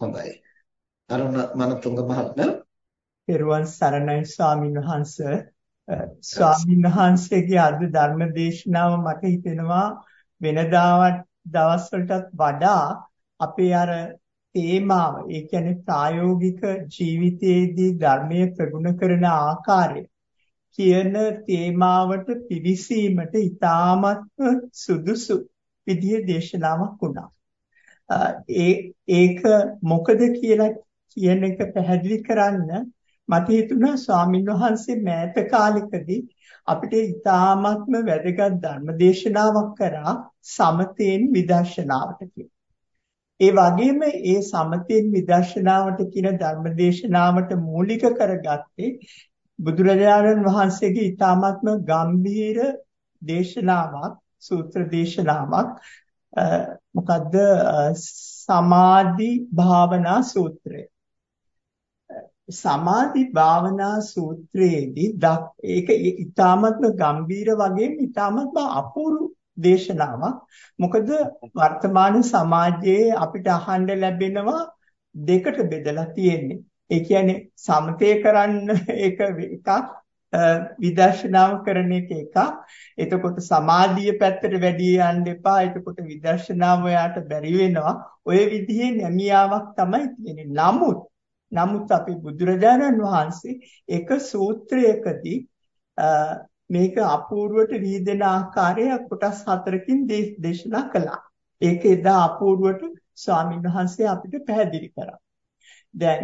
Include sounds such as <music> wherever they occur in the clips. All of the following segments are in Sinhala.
හොඳයි. අරුණ මනතුංග මහත්මයා පෙරුවන් සරණයි ස්වාමීන් වහන්ස ස්වාමීන් වහන්සේගේ අද ධර්ම දේශනාව මට හිතෙනවා වෙනදාවත් දවස් වලටත් වඩා අපේ අර තේමාව ඒ කියන්නේ ප්‍රායෝගික ජීවිතයේදී ධර්මයේ ප්‍රගුණ කරන ආකාරය කියන තේමාවට පිවිසීමට ඉතාමත් සුදුසු විදිහේ දේශනාවක් වුණා. ඒ ඒක මොකද කියලා කියන එක පැහැදිලි කරන්න මට හිතුණා ස්වාමින් වහන්සේ මෑත කාලෙකදී අපිට ඊ타ත්ම වැදගත් ධර්ම දේශනාවක් කරා සමතේන් විදර්ශනාවට ඒ වගේම ඒ සමතේන් විදර්ශනාවට කියන ධර්ම දේශනාවට මූලික කරගත්තේ බුදුරජාණන් වහන්සේගේ ඊ타ත්ම ගම්භීර දේශනාවක් සූත්‍ර දේශනාවක් මොකද්ද? සමාධි භාවනා සූත්‍රය. සමාධි භාවනා සූත්‍රයේදී ඒක ඊ타මත්ම ගම්බීර වගේම ඊ타මත්ම අපූර්ව දේශනාවක්. මොකද වර්තමාන සමාජයේ අපිට අහන්න ලැබෙනවා දෙකට බෙදලා තියෙන්නේ. ඒ කියන්නේ සමතේ කරන්න <laughs> එක එකක් විදර්ශනාව කරන එක එකක්. එතකොට සමාධිය පැත්තට වැඩි යන්න එපා. එතකොට විදර්ශනාව යාට බැරි වෙනවා. ඔය විදිහේ නැමියාවක් තමයි තියෙන්නේ. නමුත් නමුත් අපි බුදුරජාණන් වහන්සේ එක සූත්‍රයකදී මේක අපූර්වට විහිදෙන ආකාරය කොටස් හතරකින් දේශනා කළා. ඒක එදා අපූර්වට ස්වාමීන් වහන්සේ අපිට පැහැදිලි කරා. දැන්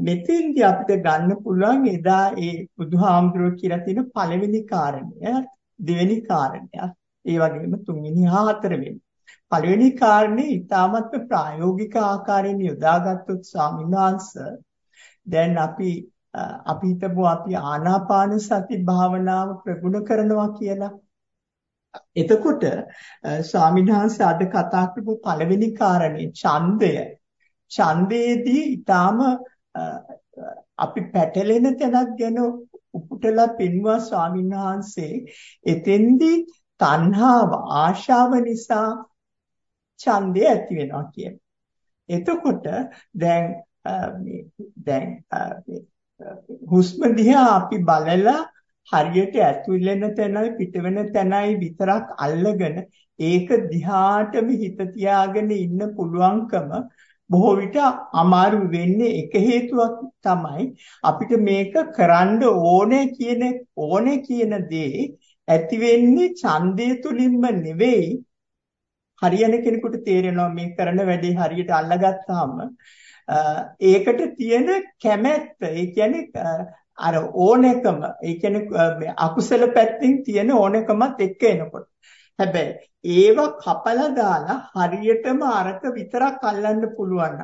මෙතෙන්දී අපිට ගන්න පුළුවන් එදා ඒ බුදුහාමුදුරුවෝ කියලා තියෙන පළවෙනි කාරණය දෙවෙනි කාරණය. ඒ වගේම තුන්වෙනි හා හතරවෙනි පළවෙනි කාරණේ ඊටමත් ප්‍රායෝගික ආකාරයෙන් යොදාගත්තොත් ස්වාමීන් වහන්සේ දැන් අපි අපි හිතමු අපි ආනාපාන සති භාවනාව ප්‍රගුණ කරනවා කියලා. එතකොට ස්වාමීන් වහන්සේ අද කතා කරපු පළවෙනි කාරණේ ඡන්දය. ඡන්දේදී ඊටාම අපි පැටලෙන තැනක් ගැන උපුටලා පෙන්වුවා ස්වාමීන් වහන්සේ එතෙන්දී තණ්හාව ආශාව නිසා ඡන්දය ඇති වෙනවා කියන. එතකොට දැන් දැන් හුස්ම දිහා අපි බලලා හරියට ඇතුළෙන තැනයි පිටවෙන තැනයි විතරක් අල්ලගෙන ඒක දිහාටම හිත තියාගෙන ඉන්න පුළුවන්කම බොහෝ විට අමාරු වෙන්නේ එක හේතුවක් තමයි අපිට මේක කරන්න ඕනේ කියන ඕනේ කියන දේ ඇති වෙන්නේ ඡන්දය තුලින්ම නෙවෙයි. හරියන කෙනෙකුට තේරෙනවා මේ කරන වැඩේ හරියට අල්ලගත්තාම ඒකට තියෙන කැමැත්ත ඒ කියන්නේ අර ඕනකම ඒ කියන්නේ අකුසල පැත්තෙන් තියෙන ඕනකමත් එක්ක එනකොට. හැබැයි ඒව කපලා දාලා හරියටම අරක විතරක් අල්ලන්න පුළුවන්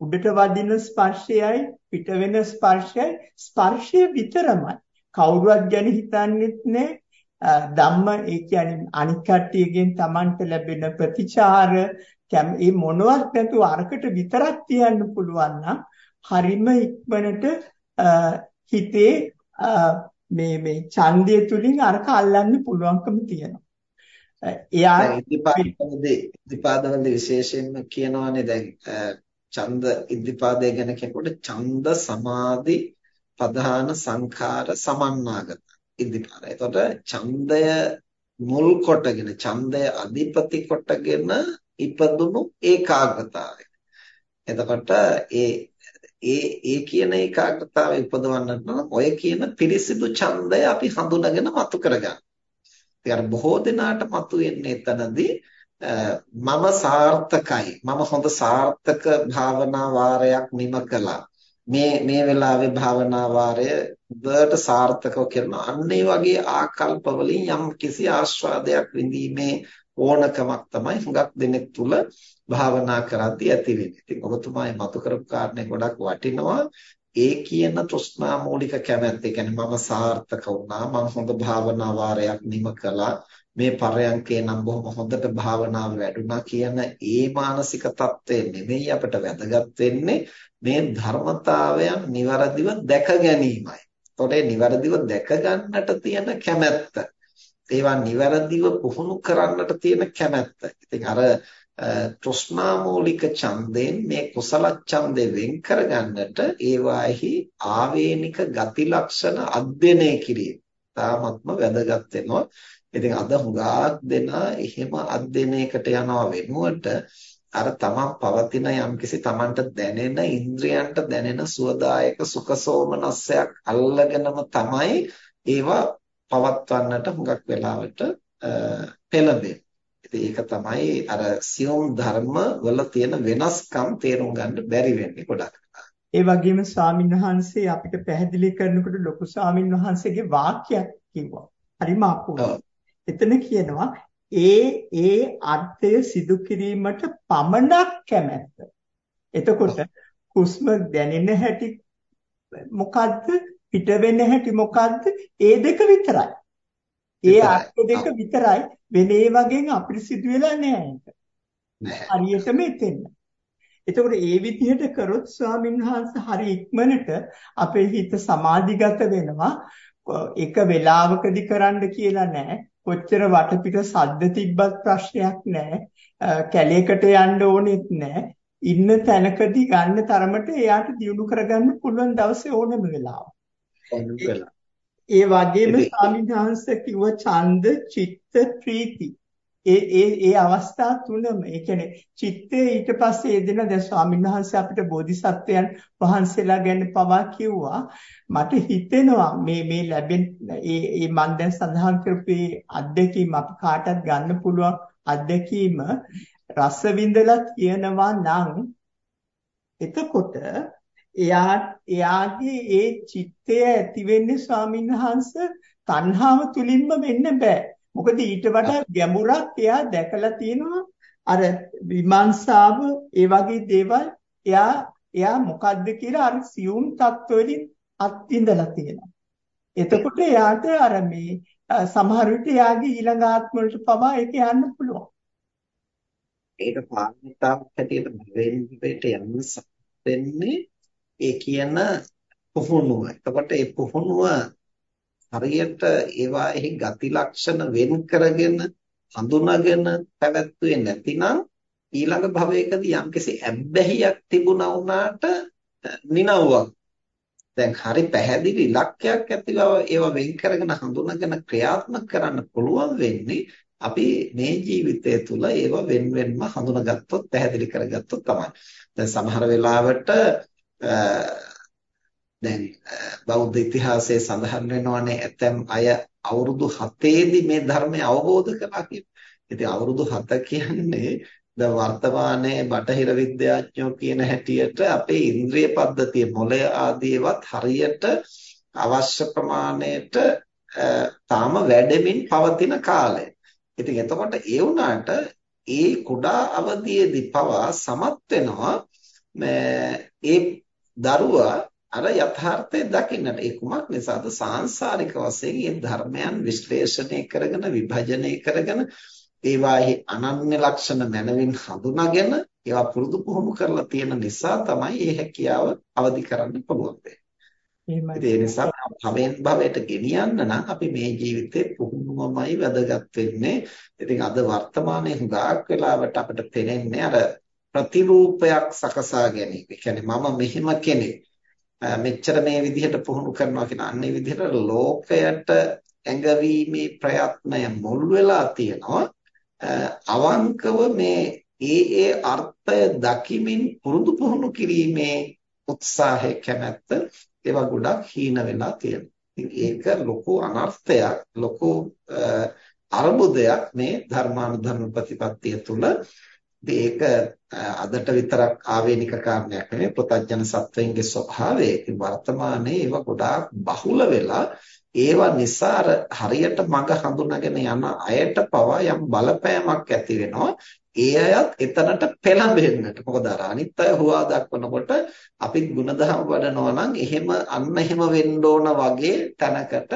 උඩට වදින ස්පර්ශයයි පිට වෙන ස්පර්ශයයි ස්පර්ශය විතරමයි. කවුරුවත් ගැන හිතන්නෙත් නෑ. ධම්ම ඒ කියන්නේ අනික් කට්ටියගෙන් Tamanට ලැබෙන ප්‍රතිචාර මේ මොනවත් නැතුව අරකට විතරක් තියන්න පුළුවන් නම් හරිම ඉක්මනට හිතේ මේ මේ ඡන්දය තුලින් අරක අල්ලන්න පුළුවන්කම තියෙනවා. එයා ඉදිපාදවලදී ඉදිපාදවලදී විශේෂයෙන්ම කියනවානේ දැන් ඡන්ද ඉදිපාදය ගැන කියනකොට ඡන්ද සමාධි ප්‍රධාන සංඛාර සමන්නාගත ඉදිපාද. එතකොට ඡන්දය මුල් කොටගෙන ඡන්දය අධිපති කොටගෙන ඉපදුණු ඒකාග්‍රතාවය. එතකොට ඒ ඒ ඒ කියන ඒකාග්‍රතාවය උපදවන්නට නම් ඔය කියන පිරිසිදු ඡන්දය අපි හඳුනාගෙන මතු කරගන්න. ඉතින් බොහෝ දෙනාට මතුවෙන්නේ එතනදී මම සාර්ථකයි මම හොඳ සාර්ථක භාවනා වාරයක් නිම කළා මේ මේ වෙලාවේ භාවනා වාරය බර්ට සාර්ථකව කරනවා අන්න ඒ වගේ ආකල්ප වලින් යම් කිසි ආස්වාදයක් විඳීමේ ඕනකමක් තමයි හුඟක් දෙනෙක් තුල භාවනා කරද්දී ඇති වෙන්නේ. ඉතින් ඔබතුමායි මතු කරපු කාරණේ ගොඩක් වටිනවා. ඒ කියන තෘෂ්ණා මූලික කැමැත්ත කියන්නේ මම සාර්ථක වුණා මම හොඳ භාවනා වාරයක් නිම කළා මේ පරයන්කේ නම් බොහොම හොඳට භාවනාව වැඩුණා කියන ඒ මානසික தත්ත්වය නෙමෙයි අපිට වැදගත් වෙන්නේ මේ ධර්මතාවයන් નિවරදිව දැක ගැනීමයි. එතකොට නිවැරදිව දැක ගන්නට තියෙන කැමැත්ත ඒවා નિවරදිව පුහුණු කරන්නට තියෙන කැමැත්ත. ඉතින් අර තෘෂ්ණාමූලික ඡන්දයෙන් මේ කුසල ඡන්දේ වෙන් කරගන්නට ඒවාෙහි ආවේනික ගති ලක්ෂණ අධ්‍යයනය කිරීම තාමත්ම වැදගත් වෙනවා. ඉතින් අද හුඟක් දෙනා එහෙම අධ්‍යයනයකට යනවා වෙනුවට අර තමන් පවතින යම්කිසි තමන්ට දැනෙන ඉන්ද්‍රයන්ට දැනෙන සුවදායක සුඛසෝමනස්සයක් අල්ලගෙනම තමයි ඒවා පවත්වන්නට හුඟක් වෙලාවට පෙළඹෙන්නේ. ඉතින් ඒක තමයි අර සියුම් ධර්ම වල තියෙන වෙනස්කම් තේරුම් ගන්න බැරි වෙන්නේ ගොඩක්. ඒ වගේම ස්වාමීන් වහන්සේ අපිට පැහැදිලි කරනකොට ලොකු ස්වාමීන් වහන්සේගේ වාක්‍යයක් කිව්වා. හරිම අපූර්වයි. එතන කියනවා ඒ ඒ අර්ථය සිදු කිරීමට පමණක් කැමැත්ත. එතකොට හුස්ම දැනෙන හැටි මොකද්ද පිට වෙන හැටි මොකද්ද ඒ දෙක විතරයි. ඒ අර්ථ දෙක විතරයි වෙන ඒ වගේ අපිරිසිදු වෙලා නැහැ හරියටම එතෙන්න. එතකොට ඒ විදිහට කරොත් ස්වාමීන් වහන්සේ හරි ඉක්මනට අපේ හිත සමාධිගත වෙනවා. එක වෙලාවකදී කරන්න කියලා නැහැ. කොච්චර වටපිට සද්ද තිබ්බත් ප්‍රශ්නයක් නැහැ. කැලේකට යන්න ඕනෙත් නැහැ. ඉන්න තැනකදී ගන්න තරමට එයාට දියුණු කරගන්න පුළුවන් දවසේ ඕනම වෙලාව. ඒ වගේම ස්වාමීන් කිව්ව ඡන්ද චිත්ත ප්‍රීති. ඒ ඒ ඒ අවස්ථා තුනම ඒ කියන්නේ චිත්තේ ඊට පස්සේ එදින දැන් ස්වාමීන් වහන්සේ අපිට බෝධිසත්වයන් වහන්සේලා ගැන පවා කිව්වා. මට හිතෙනවා මේ මේ ලැබෙන ඒ ඒ මම දැන් සඳහන් කරපු අත්දැකීම අපි කාටත් ගන්න පුළුවන් අත්දැකීම රස විඳලා කියනවා නම් එතකොට එයා එයාගේ ඒ චිත්තය ඇති වෙන්නේ ස්වාමීන් වහන්සේ තණ්හාව තුලින්ම වෙන්න බෑ. මොකද ඊට වඩා ගැඹුරක් එයා දැකලා තියෙනවා. අර විමර්ශාව ඒ වගේ දේවල් එයා එයා මොකද්ද කියලා අර සියුම් තත්ත්වවලින් අත්විඳලා තියෙනවා. එතකොට එයාට අර මේ සමහර විට එයාගේ ඊළඟ ආත්ම වලට පවා ඒක යන්න පුළුවන්. ඒක පාරමිතාවක් හැටියට වෙන්නේ යන්න වෙන්නේ ඒ කියන පුහුණුව. එතකොට ඒ පුහුණුව හරියට ඒවාෙහි ගති ලක්ෂණ වෙන් කරගෙන හඳුනාගෙන පැවැත්වුවේ නැතිනම් ඊළඟ භවයකදී යම්කිසි ඇබ්බැහියක් තිබුණා වුණාට නිනව්වක් දැන් හරි පැහැදිලි ඉලක්කයක් ඇතිව ඒවා වෙන් කරගෙන හඳුනාගෙන ක්‍රියාත්මක කරන්න පුළුවන් වෙන්නේ අපි මේ ජීවිතය තුළ ඒවා වෙන වෙනම හඳුනාගත්තොත් පැහැදිලි කරගත්තොත් තමයි. දැන් සමහර වෙලාවට දැන් බෞද්ධ ඉතිහාසයේ සඳහන් වෙනවානේ ඇතැම් අය අවුරුදු 7ේදී මේ ධර්මය අවබෝධ කළා කියලා. ඉතින් අවුරුදු 7 කියන්නේ දැන් වර්තමානයේ බටහිර විද්‍යාඥයෝ කියන හැටියට අපේ ඉන්ද්‍රිය පද්ධතිය මොළය ආදීවත් හරියට අවශ්‍ය ප්‍රමාණයට තාම වැඩෙමින් පවතින කාලය. ඉතින් එතකොට ඒ වුණාට ඒ කුඩා අවධියේදී පවා සමත් වෙනවා ඒ දරුවා අර යථාර්ථය දකින්නට ඒ කුමක් නිසාද සාංශාරික වශයෙන් මේ ධර්මයන් විශ්ලේෂණය කරගෙන විභජනය කරගෙන ඒවාෙහි අනන්‍ය ලක්ෂණ මනවින් හඳුනාගෙන ඒවා පුරුදු පුහුණු කරලා තියෙන නිසා තමයි මේ හැකියාව අවදි කරන්න පුළුවන් වෙන්නේ. ඒ නිසා භවෙන් භවයට ගෙනියන්න නම් අපි මේ ජීවිතේ පුහුණුවමයි වැදගත් වෙන්නේ. ඉතින් අද වර්තමානයේ හුඟක් වෙලාවට අපිට පේන්නේ අර ප්‍රතිරූපයක් සකසා ගැනීම. ඒ කියන්නේ මම මෙහෙම කෙනෙක්. මෙච්චර මේ විදිහට පුහුණු කරනවා කියන අන්නේ විදිහට ලෝකයට ඇඟවීමේ ප්‍රයත්නය මුල් වෙලා තියෙනවා. අවංකව මේ ඒ ඒ අර්ථය දකිමින් පුරුදු පුහුණු කිරීමේ උත්සාහය කැමැත්ත ඒවා ගොඩක් හීන වෙලා තියෙනවා. ඒක ලොකු අනර්ථයක් ලොකු අර්බුදයක් මේ ධර්මානුධර්ම ප්‍රතිපත්තිය තුළ ඒක අදට විතරක් ආවේනික කාරණයක් නෙමෙයි ප්‍රත්‍යඥ සත්වයන්ගේ ස්වභාවය. ඉතින් වර්තමානයේ ඒවා ගොඩාක් බහුල වෙලා ඒවා නිසා හරියට මඟ හඳුනාගෙන යන අයට පවා යම් බලපෑමක් ඇති වෙනවා. ඒ අයත් එතනට පෙළඹෙන්නට. මොකද අර අනිත් අය හුවා දක්වනකොට අපි ಗುಣධර්ම වඩනවා නම් එහෙම අන්න එහෙම වෙන්න ඕන වගේ තැනකට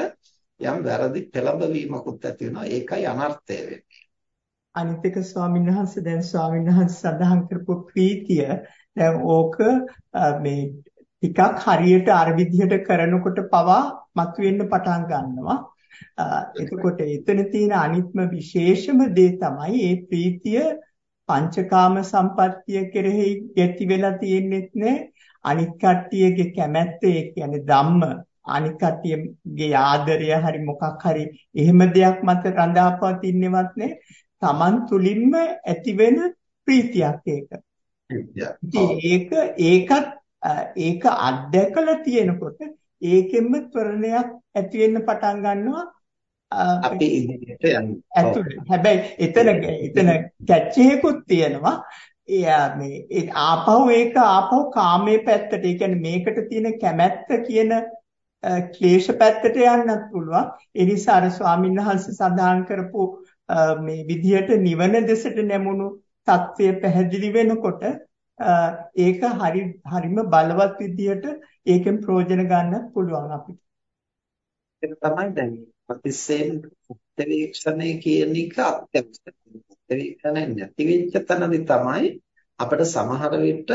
යම් වැරදි පෙළඹවීමකුත් ඇති වෙනවා. ඒකයි අනර්ථය වෙන්නේ. අනිත් එක ස්වාමීන් වහන්සේ දැන් ස්වාමීන් වහන්සේ සඳහන් කරපු ප්‍රීතිය දැන් ඕක මේ ටිකක් හරියට අර විදිහට කරනකොට පවා මතුවෙන්න පටන් ගන්නවා. එතකොට එතන තියෙන අනිත්ම විශේෂම දේ තමයි මේ ප්‍රීතිය පංචකාම සම්පත්තිය කෙරෙහි ගැති වෙලා තියෙන්නෙත් නෑ අනික් කට්ටියගේ කැමැත්ත ඒ කියන්නේ ධම්ම අනික් කට්ටියගේ ආදරය හරි මොකක් හරි එහෙම දෙයක් මත රඳාපවතින්නේවත් නෑ Taman තුලින්ම ඇතිවෙන ප්‍රීතියක් ඒක. ඒක ඒකත් ඒක අත්දැකලා තියෙනකොට ඒකෙන්ම ත්වරණයක් ඇති වෙන්න පටන් ගන්නවා අපි ඉදිරියට යනවා. හැබැයි එතන එතන කැච් එකකුත් තියෙනවා. එයා මේ ආපහු ඒක ආපහු කාමයේ පැත්තට ඒ කියන්නේ මේකට තියෙන කැමැත්ත කියන ක්ලේශ පැත්තට යන්නත් පුළුවන්. ඒ නිසා අර ස්වාමීන් වහන්සේ සඳහන් කරපු මේ විදියට නිවන දෙසට නැමුණු தත්ත්වය පැහැදිලි වෙනකොට ඒක හරි හරිම බලවත් විදියට ඒකෙන් ප්‍රයෝජන ගන්න පුළුවන් අපිට. ඒක තමයි දැන් ප්‍රතිසේන උත්තරේක්ෂණය කියන එක අත්‍යවශ්‍යයි. උත්තරේක්ෂණය නැති වෙච්ච තැනදී තමයි අපිට සමහර විට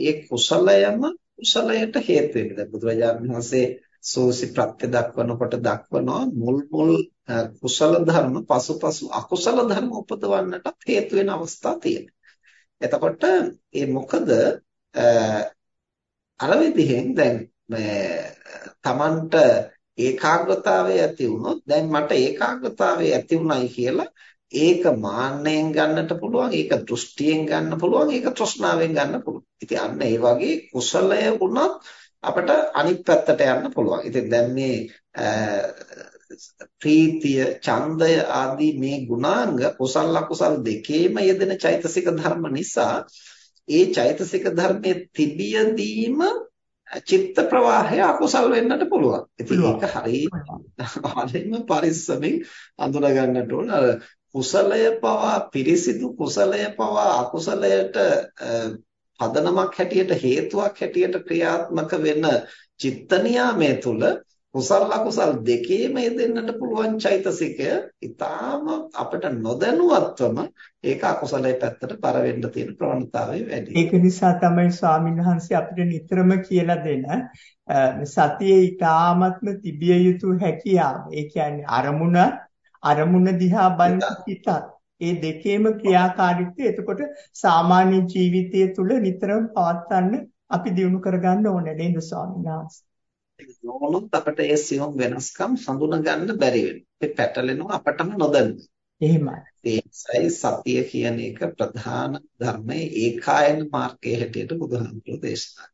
ඒ කුසලයම කුසලයට හේතු වෙන්නේ. දැන් බුදුරජාණන් වහන්සේ සෝසි ප්‍රත්‍ය දක්වනකොට දක්වනවා මුල් මුල් කුසල ධර්ම පසුපසු අකුසල ධර්ම උපදවන්නට හේතු වෙන අවස්ථා තියෙනවා. එතකොට ඒ මොකද අර විදිහෙන් දැන් තමන්ට ඒකාග්‍රතාවය ඇති වුණොත් දැන් මට ඒකාග්‍රතාවය ඇති වුණයි කියලා ඒක මාන්නයෙන් ගන්නට පුළුවන් ඒක දෘෂ්ටියෙන් ගන්න පුළුවන් ඒක තෘෂ්ණාවෙන් ගන්න පුළුවන්. ඉතින් අන්න ඒ වගේ කුසලය වුණත් අපිට අනිත් පැත්තට යන්න පුළුවන්. ඉතින් දැන් මේ ප්‍රීතිය, ඡන්දය ආදී මේ ගුණාංග කුසල අකුසල් දෙකේම යෙදෙන චෛතසික ධර්ම නිසා ඒ චෛතසික ධර්මයේ තිබියදීම චිත්ත ප්‍රවාහය අකුසල් වෙන්නට පුළුවන්. ඉතින් ඒක හරියම පරිස්සමෙන් අඳුන ගන්නට ඕන. අර කුසලය පවා පිරිසිදු කුසලය පවා අකුසලයට පදනමක් හැටියට හේතුවක් හැටියට ක්‍රියාත්මක වෙන චිත්ත නියාමය තුළ කුසල අකුසල් දෙකේම යෙදෙන්නට පුළුවන් චෛතසිකය ඊටාම අපිට නොදැනුවත්වම ඒක අකුසලයේ පැත්තට පර වෙන්න තියෙන ප්‍රවණතාවය වැඩි. ඒක නිසා තමයි ස්වාමීන් වහන්සේ අපිට නිතරම කියලා දෙන සතියේ ඊටාමත්ම තිබිය යුතු හැකියාව. ඒ කියන්නේ අරමුණ අරමුණ දිහා බලන හිතත් ඒ දෙකේම ක්‍රියාකාරීත්වය එතකොට සාමාන්‍ය ජීවිතය තුළ නිතරම පවත්වන්න අපි දිනු කරගන්න ඕනේ නේද ස්වාමීන් වහන්සේ? නොවුනොත් අපිට ඒ සියුම් වෙනස්කම් හඳුනා ගන්න බැරි වෙනවා. ඒ පැටලෙනවා අපටම නොදැනුනේ. එහෙමයි. ඒසයි සතිය කියන එක ප්‍රධාන ධර්මයේ ඒකායන මාර්ගයේ හැටියට බුදුහාමුදුරෝ දේශනා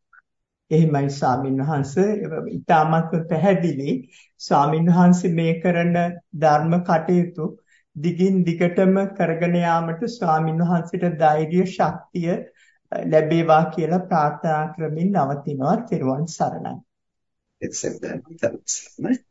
එහෙමයි ස්වාමීන් වහන්සේ ඊටමත් පැහැදිලි ස්වාමීන් වහන්සේ මේ කරන ධර්ම කටයුතු දිගින් දිගටම කරගෙන යාමට ස්වාමීන් වහන්සේට ධෛර්ය ශක්තිය ලැබේවා කියලා ප්‍රාර්ථනා කරමින් නවතිනවා. ත්වන් සරණයි. etc. etc.